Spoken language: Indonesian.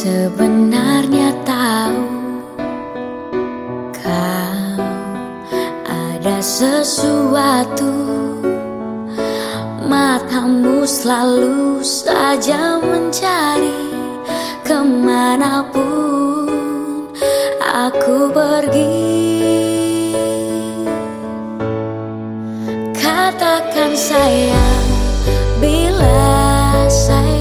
sebenarnya tahu kau ada sesuatu. Matamu selalu saja mencari ke mana pun aku pergi. Katakan sayang bila saya